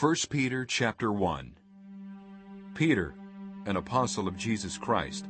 1 Peter chapter 1 Peter, an apostle of Jesus Christ,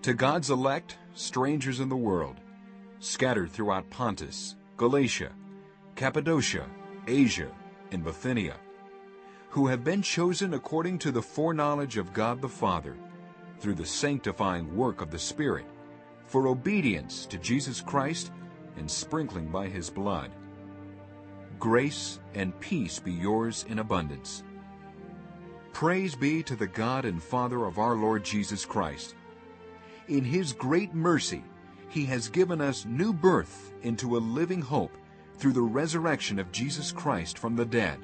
to God's elect, strangers in the world, scattered throughout Pontus, Galatia, Cappadocia, Asia, and Bithynia, who have been chosen according to the foreknowledge of God the Father, through the sanctifying work of the Spirit, for obedience to Jesus Christ and sprinkling by his blood. Grace and peace be yours in abundance. Praise be to the God and Father of our Lord Jesus Christ. In his great mercy, he has given us new birth into a living hope through the resurrection of Jesus Christ from the dead,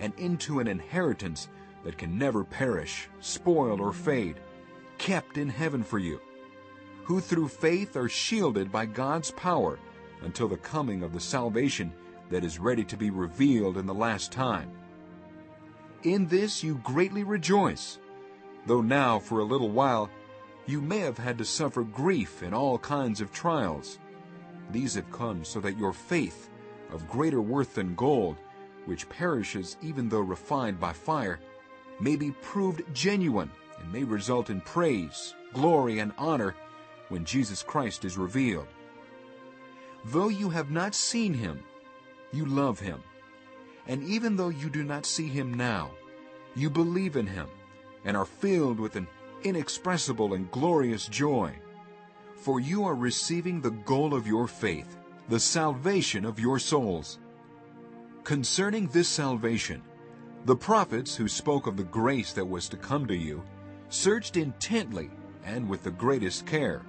and into an inheritance that can never perish, spoil, or fade, kept in heaven for you, who through faith are shielded by God's power until the coming of the salvation that is ready to be revealed in the last time. In this you greatly rejoice, though now for a little while you may have had to suffer grief in all kinds of trials. These have come so that your faith, of greater worth than gold, which perishes even though refined by fire, may be proved genuine and may result in praise, glory, and honor when Jesus Christ is revealed. Though you have not seen him, you love him. And even though you do not see him now, you believe in him and are filled with an inexpressible and glorious joy. For you are receiving the goal of your faith, the salvation of your souls. Concerning this salvation, the prophets who spoke of the grace that was to come to you searched intently and with the greatest care,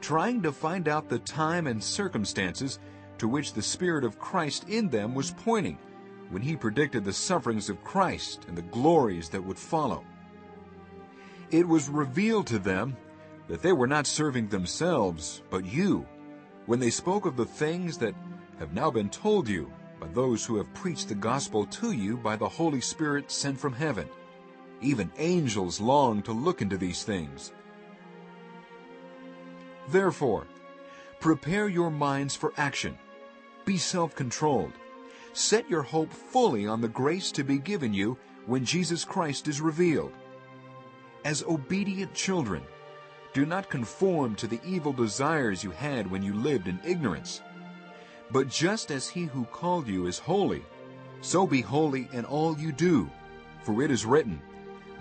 trying to find out the time and circumstances to which the Spirit of Christ in them was pointing when he predicted the sufferings of Christ and the glories that would follow. It was revealed to them that they were not serving themselves, but you, when they spoke of the things that have now been told you by those who have preached the gospel to you by the Holy Spirit sent from heaven. Even angels long to look into these things. Therefore, prepare your minds for action. Be self-controlled. Set your hope fully on the grace to be given you when Jesus Christ is revealed. As obedient children, do not conform to the evil desires you had when you lived in ignorance. But just as he who called you is holy, so be holy in all you do. For it is written,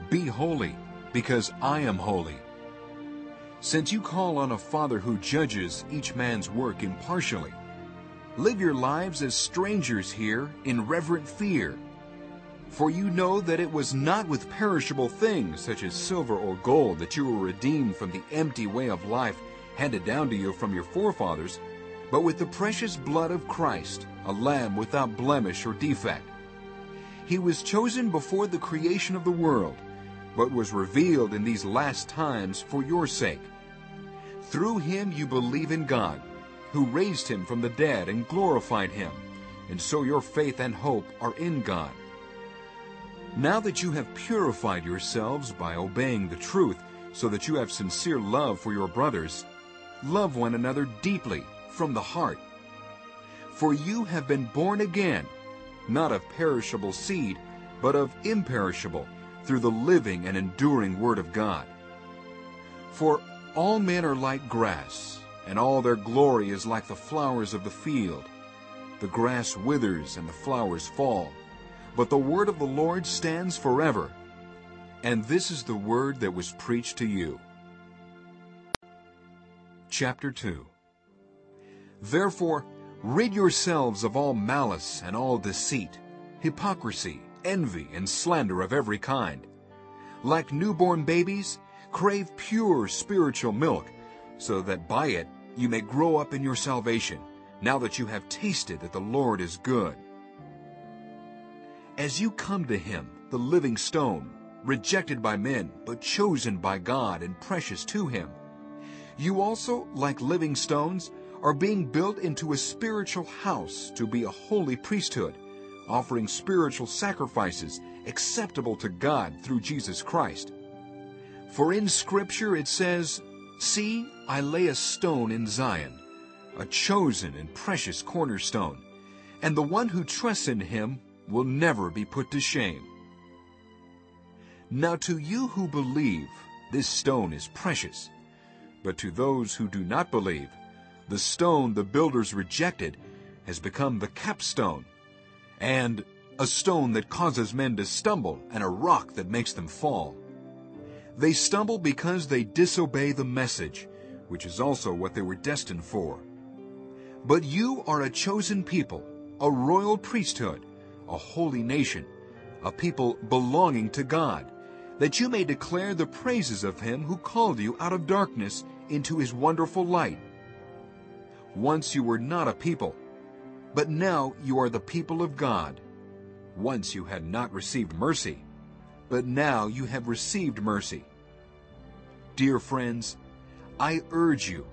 Be holy, because I am holy. Since you call on a Father who judges each man's work impartially, Live your lives as strangers here in reverent fear. For you know that it was not with perishable things such as silver or gold that you were redeemed from the empty way of life handed down to you from your forefathers, but with the precious blood of Christ, a lamb without blemish or defect. He was chosen before the creation of the world, but was revealed in these last times for your sake. Through him you believe in God, who raised him from the dead and glorified him, and so your faith and hope are in God. Now that you have purified yourselves by obeying the truth, so that you have sincere love for your brothers, love one another deeply from the heart. For you have been born again, not of perishable seed, but of imperishable, through the living and enduring Word of God. For all men are like grass, and all their glory is like the flowers of the field. The grass withers and the flowers fall, but the word of the Lord stands forever. And this is the word that was preached to you. Chapter 2 Therefore, rid yourselves of all malice and all deceit, hypocrisy, envy, and slander of every kind. Like newborn babies, crave pure spiritual milk, so that by it you may grow up in your salvation, now that you have tasted that the Lord is good. As you come to him, the living stone, rejected by men, but chosen by God and precious to him, you also, like living stones, are being built into a spiritual house to be a holy priesthood, offering spiritual sacrifices acceptable to God through Jesus Christ. For in Scripture it says, See, I lay a stone in Zion, a chosen and precious cornerstone, and the one who trusts in him will never be put to shame. Now to you who believe, this stone is precious. But to those who do not believe, the stone the builders rejected has become the capstone, and a stone that causes men to stumble, and a rock that makes them fall. They stumble because they disobey the message, which is also what they were destined for. But you are a chosen people, a royal priesthood, a holy nation, a people belonging to God, that you may declare the praises of him who called you out of darkness into his wonderful light. Once you were not a people, but now you are the people of God. Once you had not received mercy, but now you have received mercy. Dear friends, I urge you,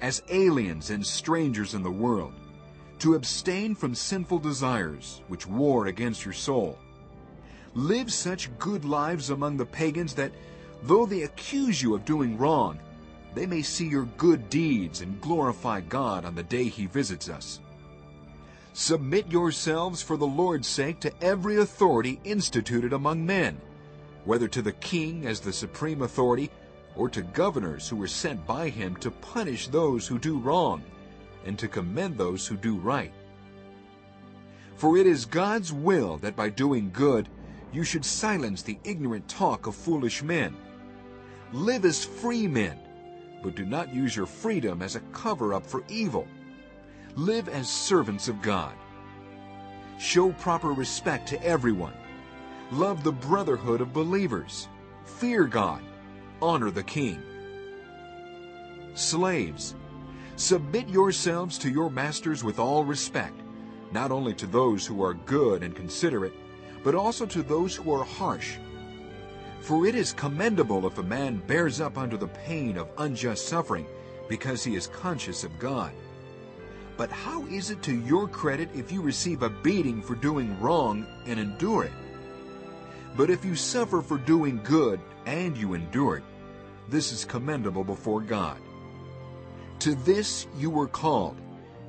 as aliens and strangers in the world, to abstain from sinful desires which war against your soul. Live such good lives among the pagans that, though they accuse you of doing wrong, they may see your good deeds and glorify God on the day He visits us. Submit yourselves for the Lord's sake to every authority instituted among men, whether to the king as the supreme authority, or to governors who were sent by him to punish those who do wrong and to commend those who do right. For it is God's will that by doing good you should silence the ignorant talk of foolish men. Live as free men, but do not use your freedom as a cover-up for evil. Live as servants of God. Show proper respect to everyone. Love the brotherhood of believers. Fear God honor the king. Slaves, submit yourselves to your masters with all respect, not only to those who are good and considerate, but also to those who are harsh. For it is commendable if a man bears up under the pain of unjust suffering, because he is conscious of God. But how is it to your credit if you receive a beating for doing wrong and endure it? But if you suffer for doing good and you endure it, this is commendable before God. To this you were called,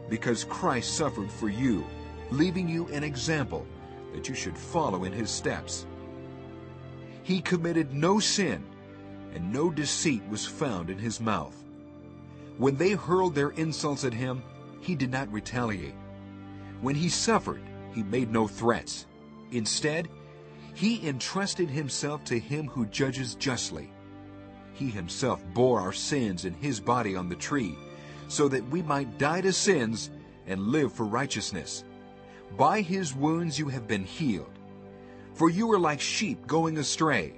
because Christ suffered for you, leaving you an example that you should follow in his steps. He committed no sin, and no deceit was found in his mouth. When they hurled their insults at him, he did not retaliate. When he suffered, he made no threats. Instead, he entrusted himself to him who judges justly. He himself bore our sins in his body on the tree, so that we might die to sins and live for righteousness. By his wounds you have been healed. For you were like sheep going astray,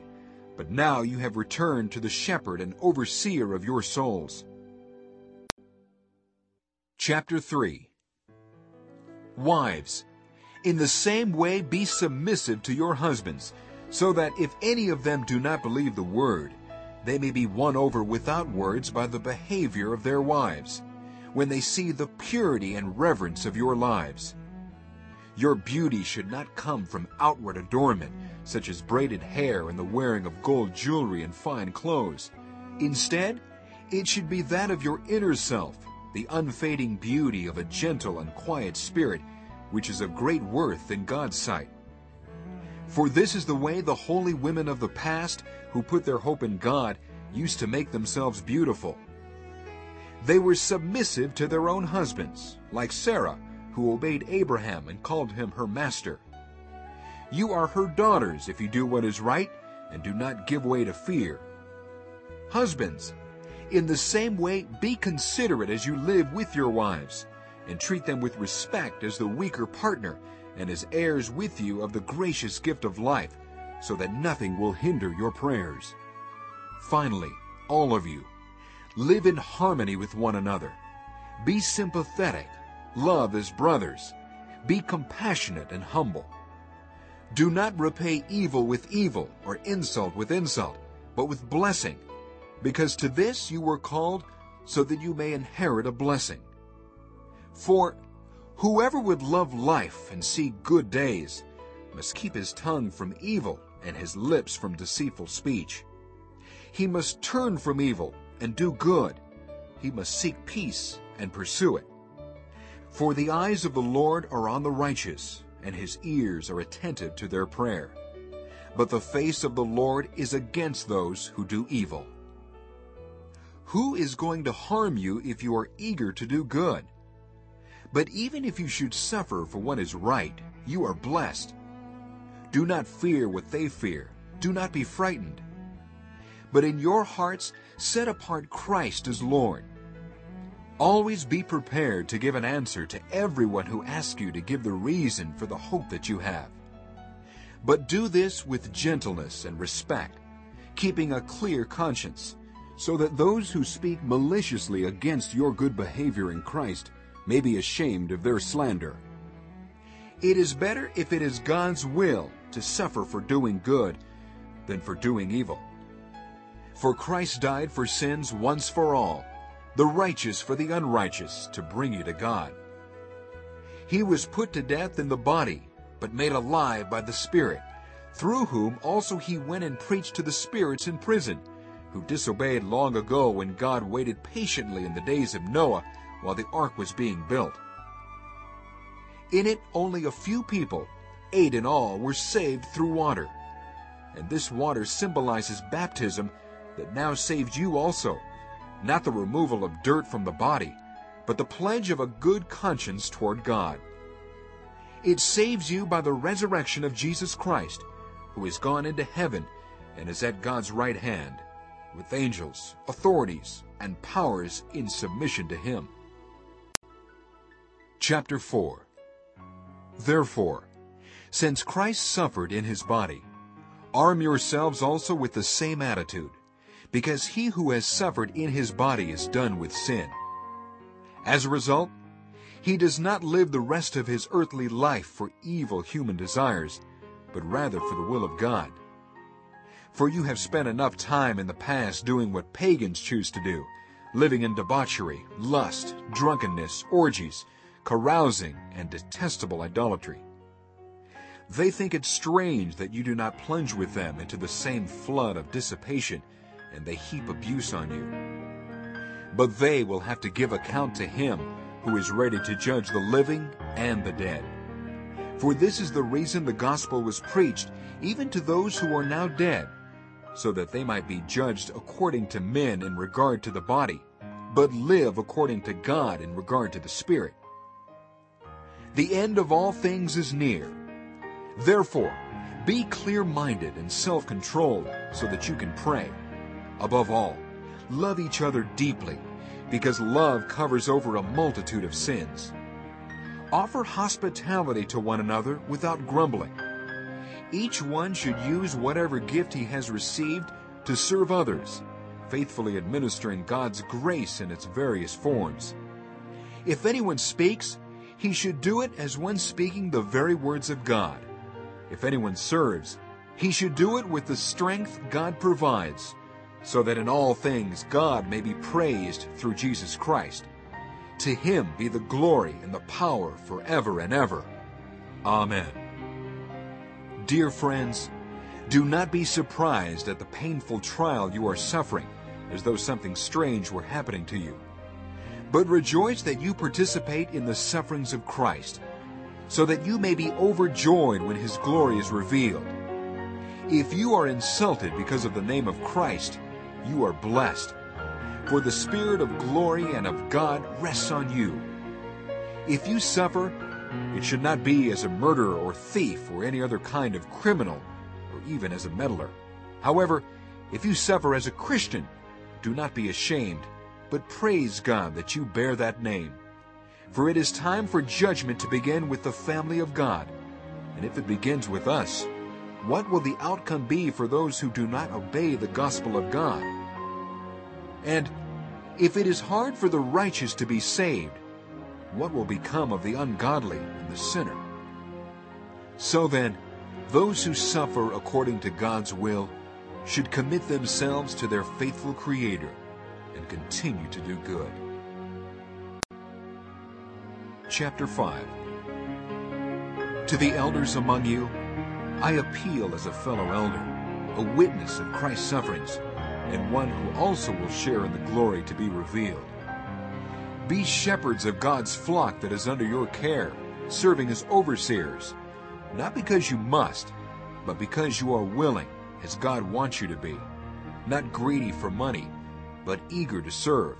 but now you have returned to the shepherd and overseer of your souls. Chapter 3 Wives, in the same way be submissive to your husbands, so that if any of them do not believe the word, they may be won over without words by the behavior of their wives, when they see the purity and reverence of your lives. Your beauty should not come from outward adornment, such as braided hair and the wearing of gold jewelry and fine clothes. Instead, it should be that of your inner self, the unfading beauty of a gentle and quiet spirit, which is of great worth in God's sight. For this is the way the holy women of the past, who put their hope in God, used to make themselves beautiful. They were submissive to their own husbands, like Sarah, who obeyed Abraham and called him her master. You are her daughters if you do what is right and do not give way to fear. Husbands, in the same way be considerate as you live with your wives, and treat them with respect as the weaker partner and as heirs with you of the gracious gift of life, so that nothing will hinder your prayers. Finally, all of you, live in harmony with one another. Be sympathetic, love as brothers, be compassionate and humble. Do not repay evil with evil or insult with insult, but with blessing, because to this you were called so that you may inherit a blessing. For Whoever would love life and see good days must keep his tongue from evil and his lips from deceitful speech. He must turn from evil and do good. He must seek peace and pursue it. For the eyes of the Lord are on the righteous, and his ears are attentive to their prayer. But the face of the Lord is against those who do evil. Who is going to harm you if you are eager to do good? But even if you should suffer for what is right, you are blessed. Do not fear what they fear. Do not be frightened. But in your hearts, set apart Christ as Lord. Always be prepared to give an answer to everyone who asks you to give the reason for the hope that you have. But do this with gentleness and respect, keeping a clear conscience, so that those who speak maliciously against your good behavior in Christ may be ashamed of their slander. It is better if it is God's will to suffer for doing good than for doing evil. For Christ died for sins once for all, the righteous for the unrighteous, to bring you to God. He was put to death in the body, but made alive by the Spirit, through whom also he went and preached to the spirits in prison, who disobeyed long ago when God waited patiently in the days of Noah while the ark was being built. In it only a few people, eight in all, were saved through water. And this water symbolizes baptism that now saves you also, not the removal of dirt from the body, but the pledge of a good conscience toward God. It saves you by the resurrection of Jesus Christ, who is gone into heaven and is at God's right hand, with angels, authorities, and powers in submission to him. Chapter 4 Therefore, since Christ suffered in his body, arm yourselves also with the same attitude, because he who has suffered in his body is done with sin. As a result, he does not live the rest of his earthly life for evil human desires, but rather for the will of God. For you have spent enough time in the past doing what pagans choose to do, living in debauchery, lust, drunkenness, orgies, carousing, and detestable idolatry. They think it strange that you do not plunge with them into the same flood of dissipation, and they heap abuse on you. But they will have to give account to him who is ready to judge the living and the dead. For this is the reason the gospel was preached, even to those who are now dead, so that they might be judged according to men in regard to the body, but live according to God in regard to the Spirit. The end of all things is near. Therefore, be clear-minded and self-controlled so that you can pray. Above all, love each other deeply, because love covers over a multitude of sins. Offer hospitality to one another without grumbling. Each one should use whatever gift he has received to serve others, faithfully administering God's grace in its various forms. If anyone speaks, he should do it as one speaking the very words of God. If anyone serves, he should do it with the strength God provides, so that in all things God may be praised through Jesus Christ. To him be the glory and the power forever and ever. Amen. Dear friends, do not be surprised at the painful trial you are suffering, as though something strange were happening to you. But rejoice that you participate in the sufferings of Christ, so that you may be overjoyed when his glory is revealed. If you are insulted because of the name of Christ, you are blessed, for the Spirit of glory and of God rests on you. If you suffer, it should not be as a murderer or thief or any other kind of criminal, or even as a meddler. However, if you suffer as a Christian, do not be ashamed, but praise God that you bear that name. For it is time for judgment to begin with the family of God. And if it begins with us, what will the outcome be for those who do not obey the gospel of God? And if it is hard for the righteous to be saved, what will become of the ungodly and the sinner? So then, those who suffer according to God's will should commit themselves to their faithful Creator and continue to do good. Chapter 5 To the elders among you, I appeal as a fellow elder, a witness of Christ's sufferings, and one who also will share in the glory to be revealed. Be shepherds of God's flock that is under your care, serving as overseers, not because you must, but because you are willing, as God wants you to be, not greedy for money, but eager to serve,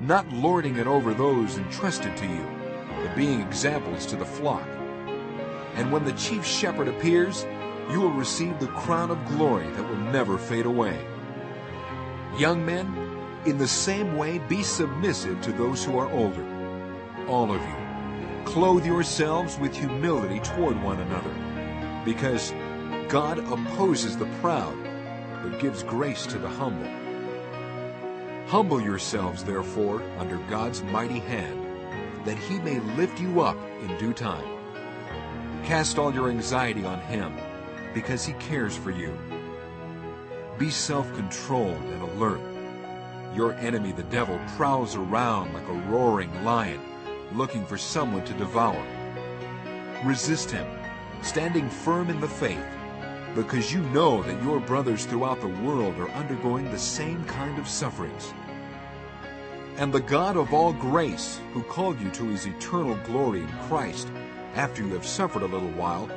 not lording it over those entrusted to you, but being examples to the flock. And when the chief shepherd appears, you will receive the crown of glory that will never fade away. Young men, in the same way be submissive to those who are older. All of you, clothe yourselves with humility toward one another, because God opposes the proud, but gives grace to the humble. Humble yourselves, therefore, under God's mighty hand, that he may lift you up in due time. Cast all your anxiety on him, because he cares for you. Be self-controlled and alert. Your enemy, the devil, prowls around like a roaring lion, looking for someone to devour. Resist him, standing firm in the faith, because you know that your brothers throughout the world are undergoing the same kind of sufferings. And the God of all grace, who called you to his eternal glory in Christ, after you have suffered a little while,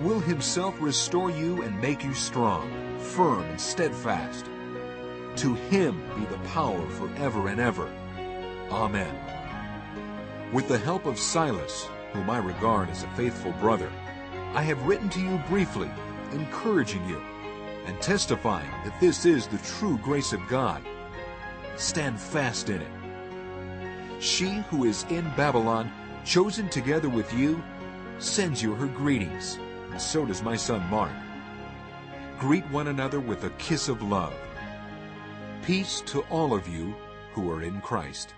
will himself restore you and make you strong, firm, and steadfast. To him be the power forever and ever. Amen. With the help of Silas, whom I regard as a faithful brother, I have written to you briefly, encouraging you, and testifying that this is the true grace of God. Stand fast in it. She who is in Babylon, chosen together with you, sends you her greetings, and so does my son Mark. Greet one another with a kiss of love. Peace to all of you who are in Christ.